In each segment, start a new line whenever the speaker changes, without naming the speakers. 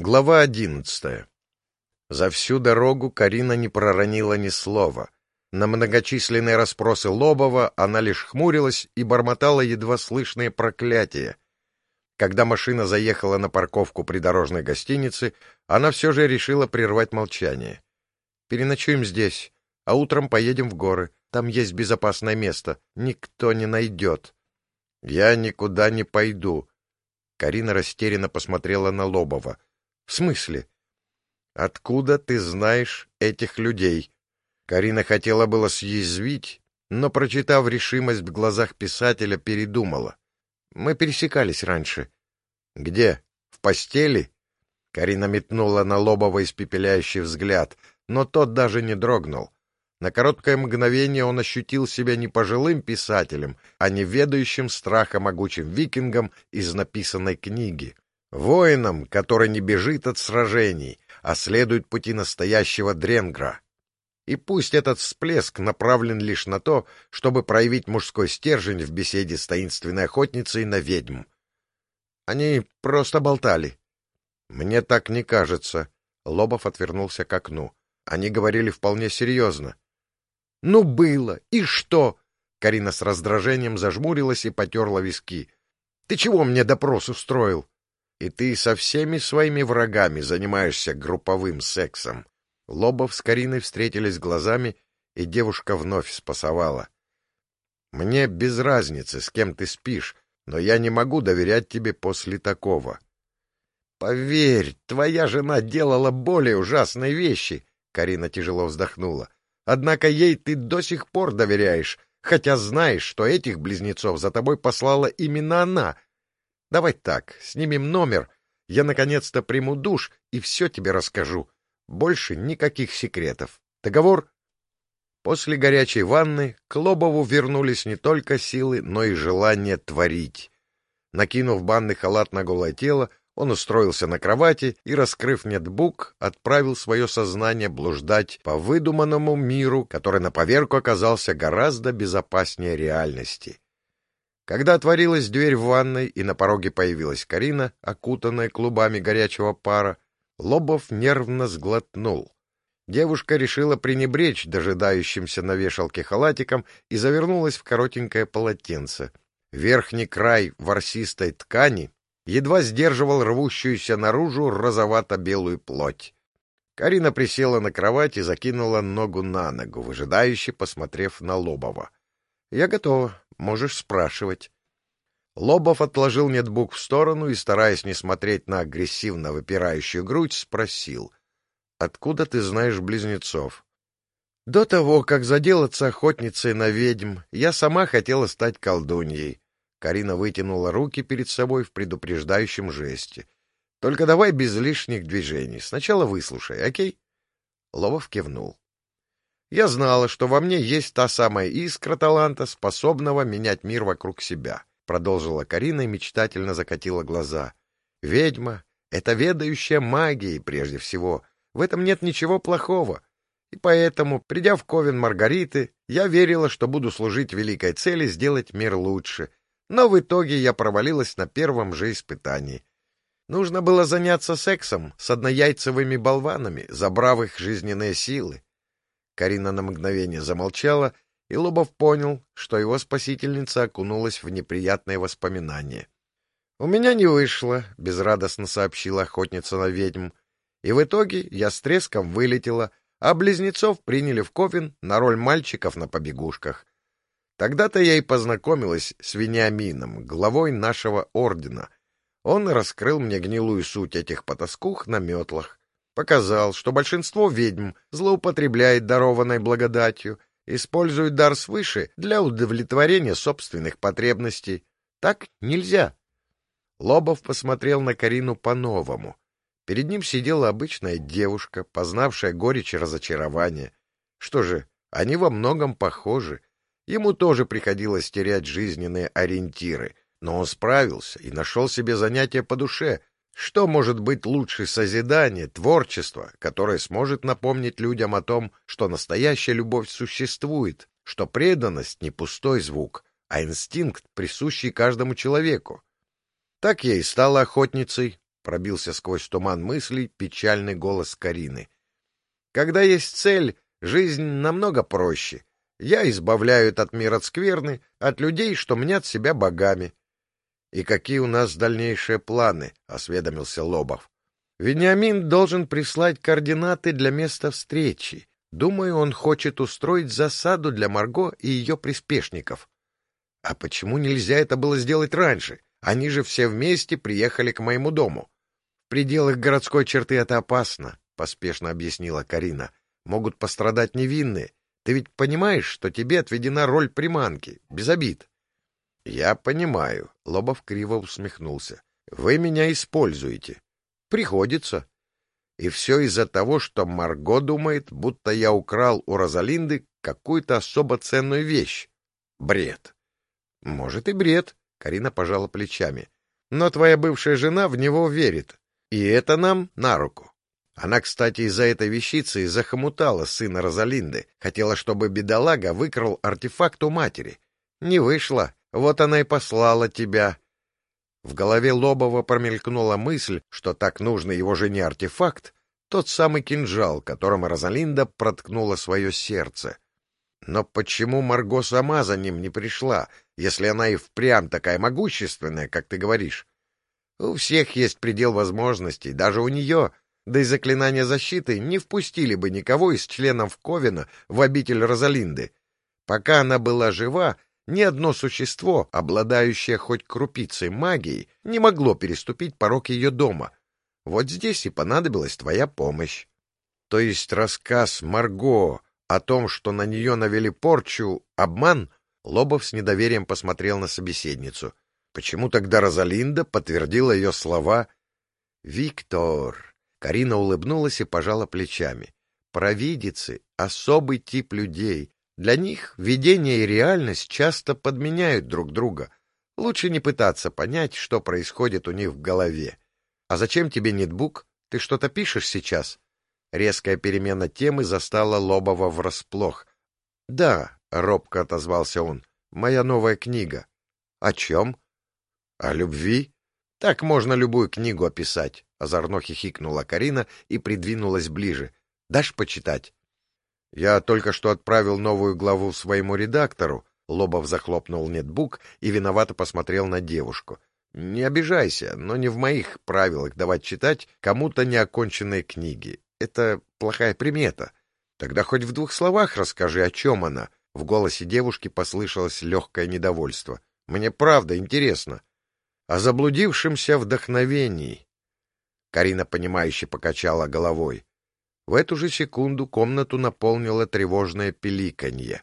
Глава одиннадцатая. За всю дорогу Карина не проронила ни слова. На многочисленные расспросы Лобова она лишь хмурилась и бормотала едва слышные проклятия. Когда машина заехала на парковку придорожной гостиницы, она все же решила прервать молчание. «Переночуем здесь, а утром поедем в горы. Там есть безопасное место. Никто не найдет». «Я никуда не пойду». Карина растерянно посмотрела на Лобова — в смысле? Откуда ты знаешь этих людей? Карина хотела было съязвить, но, прочитав решимость в глазах писателя, передумала. Мы пересекались раньше. Где? В постели? Карина метнула на Лобова испепеляющий взгляд, но тот даже не дрогнул. На короткое мгновение он ощутил себя не пожилым писателем, а не ведающим страха могучим викингом из написанной книги. Воином, который не бежит от сражений, а следует пути настоящего Дренгра. И пусть этот всплеск направлен лишь на то, чтобы проявить мужской стержень в беседе с таинственной охотницей на ведьм. Они просто болтали. Мне так не кажется. Лобов отвернулся к окну. Они говорили вполне серьезно. — Ну, было. И что? Карина с раздражением зажмурилась и потерла виски. — Ты чего мне допрос устроил? — и ты со всеми своими врагами занимаешься групповым сексом. Лобов с Кариной встретились глазами, и девушка вновь спасовала. Мне без разницы, с кем ты спишь, но я не могу доверять тебе после такого. Поверь, твоя жена делала более ужасные вещи, Карина тяжело вздохнула. Однако ей ты до сих пор доверяешь, хотя знаешь, что этих близнецов за тобой послала именно она — Давай так, снимем номер, я наконец-то приму душ и все тебе расскажу. Больше никаких секретов. Договор? После горячей ванны к Лобову вернулись не только силы, но и желание творить. Накинув банный халат на голое тело, он устроился на кровати и, раскрыв нетбук, отправил свое сознание блуждать по выдуманному миру, который на поверку оказался гораздо безопаснее реальности. Когда отворилась дверь в ванной и на пороге появилась Карина, окутанная клубами горячего пара, Лобов нервно сглотнул. Девушка решила пренебречь дожидающимся на вешалке халатиком и завернулась в коротенькое полотенце. Верхний край ворсистой ткани едва сдерживал рвущуюся наружу розовато-белую плоть. Карина присела на кровать и закинула ногу на ногу, выжидающе посмотрев на Лобова. — Я готова. Можешь спрашивать. Лобов отложил нетбук в сторону и, стараясь не смотреть на агрессивно выпирающую грудь, спросил. — Откуда ты знаешь близнецов? — До того, как заделаться охотницей на ведьм, я сама хотела стать колдуньей. Карина вытянула руки перед собой в предупреждающем жесте. — Только давай без лишних движений. Сначала выслушай, окей? Лобов кивнул. Я знала, что во мне есть та самая искра таланта, способного менять мир вокруг себя, — продолжила Карина и мечтательно закатила глаза. Ведьма — это ведающая магией прежде всего. В этом нет ничего плохого. И поэтому, придя в Ковен Маргариты, я верила, что буду служить великой цели сделать мир лучше. Но в итоге я провалилась на первом же испытании. Нужно было заняться сексом с однояйцевыми болванами, забрав их жизненные силы. Карина на мгновение замолчала, и Лобов понял, что его спасительница окунулась в неприятные воспоминания. — У меня не вышло, — безрадостно сообщила охотница на ведьм. И в итоге я с треском вылетела, а близнецов приняли в Ковен на роль мальчиков на побегушках. Тогда-то я и познакомилась с Вениамином, главой нашего ордена. Он раскрыл мне гнилую суть этих потаскух на метлах показал, что большинство ведьм злоупотребляет дарованной благодатью, использует дар свыше для удовлетворения собственных потребностей. Так нельзя. Лобов посмотрел на Карину по-новому. Перед ним сидела обычная девушка, познавшая горечь и разочарование. Что же, они во многом похожи. Ему тоже приходилось терять жизненные ориентиры, но он справился и нашел себе занятие по душе, что может быть лучше созидания, творчества, которое сможет напомнить людям о том, что настоящая любовь существует, что преданность не пустой звук, а инстинкт, присущий каждому человеку? Так я и стала охотницей, пробился сквозь туман мыслей печальный голос Карины. Когда есть цель, жизнь намного проще. Я избавляю от мира скверны, от людей, что мнят себя богами. — И какие у нас дальнейшие планы? — осведомился Лобов. — Вениамин должен прислать координаты для места встречи. Думаю, он хочет устроить засаду для Марго и ее приспешников. — А почему нельзя это было сделать раньше? Они же все вместе приехали к моему дому. — В пределах городской черты это опасно, — поспешно объяснила Карина. — Могут пострадать невинные. Ты ведь понимаешь, что тебе отведена роль приманки, без обид. — Я понимаю, — Лобов криво усмехнулся. — Вы меня используете. — Приходится. И все из-за того, что Марго думает, будто я украл у Розалинды какую-то особо ценную вещь. Бред. — Может, и бред, — Карина пожала плечами. — Но твоя бывшая жена в него верит. И это нам на руку. Она, кстати, из-за этой вещицы и захомутала сына Розалинды. Хотела, чтобы бедолага выкрал артефакт у матери. Не вышло. Вот она и послала тебя. В голове Лобова промелькнула мысль, что так нужно его жене артефакт, тот самый кинжал, которым Розалинда проткнула свое сердце. Но почему Марго сама за ним не пришла, если она и впрямь такая могущественная, как ты говоришь? У всех есть предел возможностей, даже у нее, да и заклинания защиты не впустили бы никого из членов Ковина в обитель Розалинды. Пока она была жива, ни одно существо, обладающее хоть крупицей магии, не могло переступить порог ее дома. Вот здесь и понадобилась твоя помощь. То есть рассказ Марго о том, что на нее навели порчу, обман, Лобов с недоверием посмотрел на собеседницу. Почему тогда Розалинда подтвердила ее слова «Виктор»? Карина улыбнулась и пожала плечами. Провидицы — особый тип людей, для них видение и реальность часто подменяют друг друга. Лучше не пытаться понять, что происходит у них в голове. А зачем тебе нетбук? Ты что-то пишешь сейчас? Резкая перемена темы застала Лобова врасплох. — Да, — робко отозвался он, — моя новая книга. — О чем? — О любви. — Так можно любую книгу описать, — озорно хихикнула Карина и придвинулась ближе. — Дашь почитать? Я только что отправил новую главу своему редактору. Лобов захлопнул нетбук и виновато посмотрел на девушку. Не обижайся, но не в моих правилах давать читать кому-то неоконченные книги. Это плохая примета. Тогда хоть в двух словах расскажи, о чем она. В голосе девушки послышалось легкое недовольство. Мне правда интересно. О заблудившемся вдохновении. Карина, понимающе покачала головой. В эту же секунду комнату наполнило тревожное пиликанье.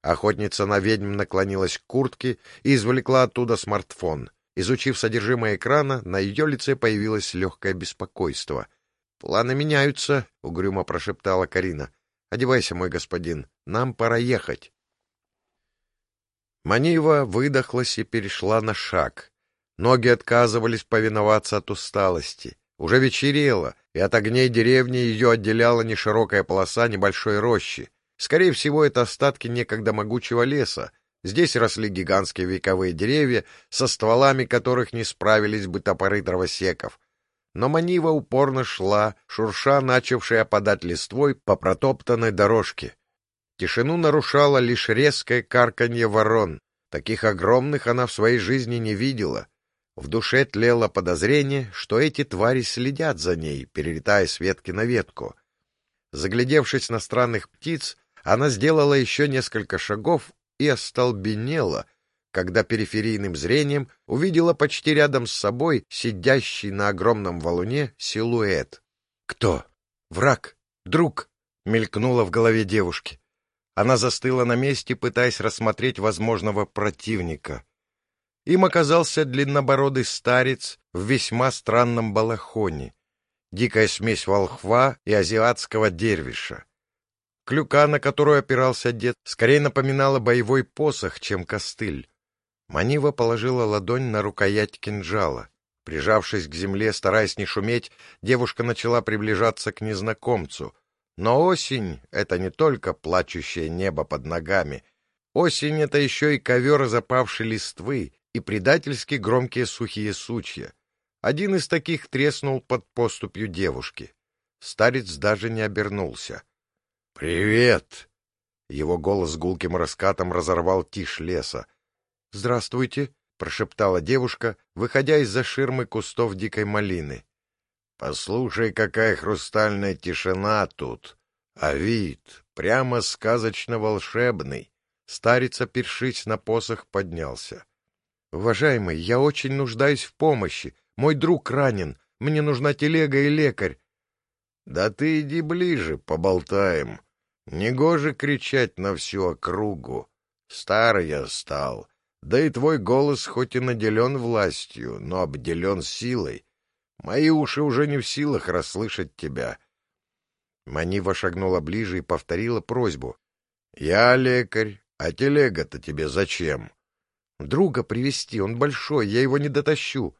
Охотница на ведьм наклонилась к куртке и извлекла оттуда смартфон. Изучив содержимое экрана, на ее лице появилось легкое беспокойство. — Планы меняются, — угрюмо прошептала Карина. — Одевайся, мой господин, нам пора ехать. Манива выдохлась и перешла на шаг. Ноги отказывались повиноваться от усталости. Уже вечерело, и от огней деревни ее отделяла неширокая полоса небольшой рощи. Скорее всего, это остатки некогда могучего леса. Здесь росли гигантские вековые деревья, со стволами которых не справились бы топоры дровосеков. Но Манива упорно шла, шурша начавшая опадать листвой по протоптанной дорожке. Тишину нарушало лишь резкое карканье ворон. Таких огромных она в своей жизни не видела. В душе тлело подозрение, что эти твари следят за ней, перелетая с ветки на ветку. Заглядевшись на странных птиц, она сделала еще несколько шагов и остолбенела, когда периферийным зрением увидела почти рядом с собой сидящий на огромном валуне силуэт. «Кто? Враг? Друг?» — мелькнуло в голове девушки. Она застыла на месте, пытаясь рассмотреть возможного противника. Им оказался длиннобородый старец в весьма странном балахоне, дикая смесь волхва и азиатского дервиша. Клюка, на которую опирался дед, скорее напоминала боевой посох, чем костыль. Манива положила ладонь на рукоять кинжала. Прижавшись к земле, стараясь не шуметь, девушка начала приближаться к незнакомцу. Но осень — это не только плачущее небо под ногами. Осень — это еще и ковер запавшей листвы, и предательски громкие сухие сучья. Один из таких треснул под поступью девушки. Старец даже не обернулся. «Привет!» Его голос гулким раскатом разорвал тишь леса. «Здравствуйте!» — прошептала девушка, выходя из-за ширмы кустов дикой малины. «Послушай, какая хрустальная тишина тут! А вид прямо сказочно-волшебный!» Старец, опершись на посох, поднялся. «Уважаемый, я очень нуждаюсь в помощи. Мой друг ранен. Мне нужна телега и лекарь». «Да ты иди ближе, поболтаем. Негоже кричать на всю округу. Старый я стал. Да и твой голос хоть и наделен властью, но обделен силой. Мои уши уже не в силах расслышать тебя». Манива шагнула ближе и повторила просьбу. «Я лекарь, а телега-то тебе зачем?» «Друга привести, он большой, я его не дотащу».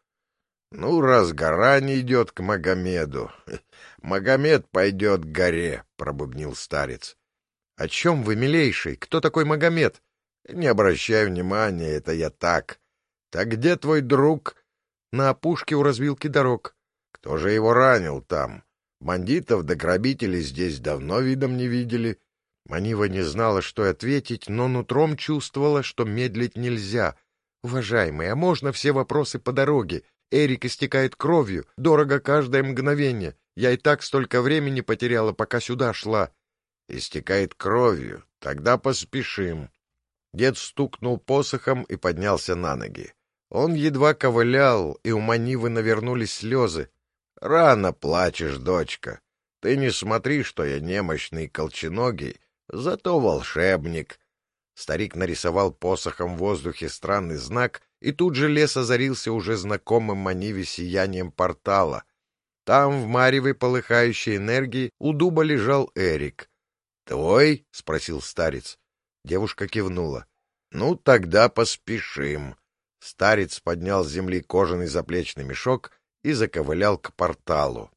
«Ну, раз гора не идет к Магомеду, Магомед пойдет к горе», — пробубнил старец. «О чем вы, милейший? Кто такой Магомед?» «Не обращай внимания, это я так. Так где твой друг?» «На опушке у развилки дорог». «Кто же его ранил там? Бандитов да грабителей здесь давно видом не видели». Манива не знала, что ответить, но нутром чувствовала, что медлить нельзя. «Уважаемый, а можно все вопросы по дороге? Эрик истекает кровью, дорого каждое мгновение. Я и так столько времени потеряла, пока сюда шла». «Истекает кровью. Тогда поспешим». Дед стукнул посохом и поднялся на ноги. Он едва ковылял, и у Манивы навернулись слезы. «Рано плачешь, дочка. Ты не смотри, что я немощный колченогий, Зато волшебник. Старик нарисовал посохом в воздухе странный знак, и тут же лес озарился уже знакомым Маниве сиянием портала. Там, в маревой полыхающей энергии, у дуба лежал Эрик. — Твой? — спросил старец. Девушка кивнула. — Ну, тогда поспешим. Старец поднял с земли кожаный заплечный мешок и заковылял к порталу.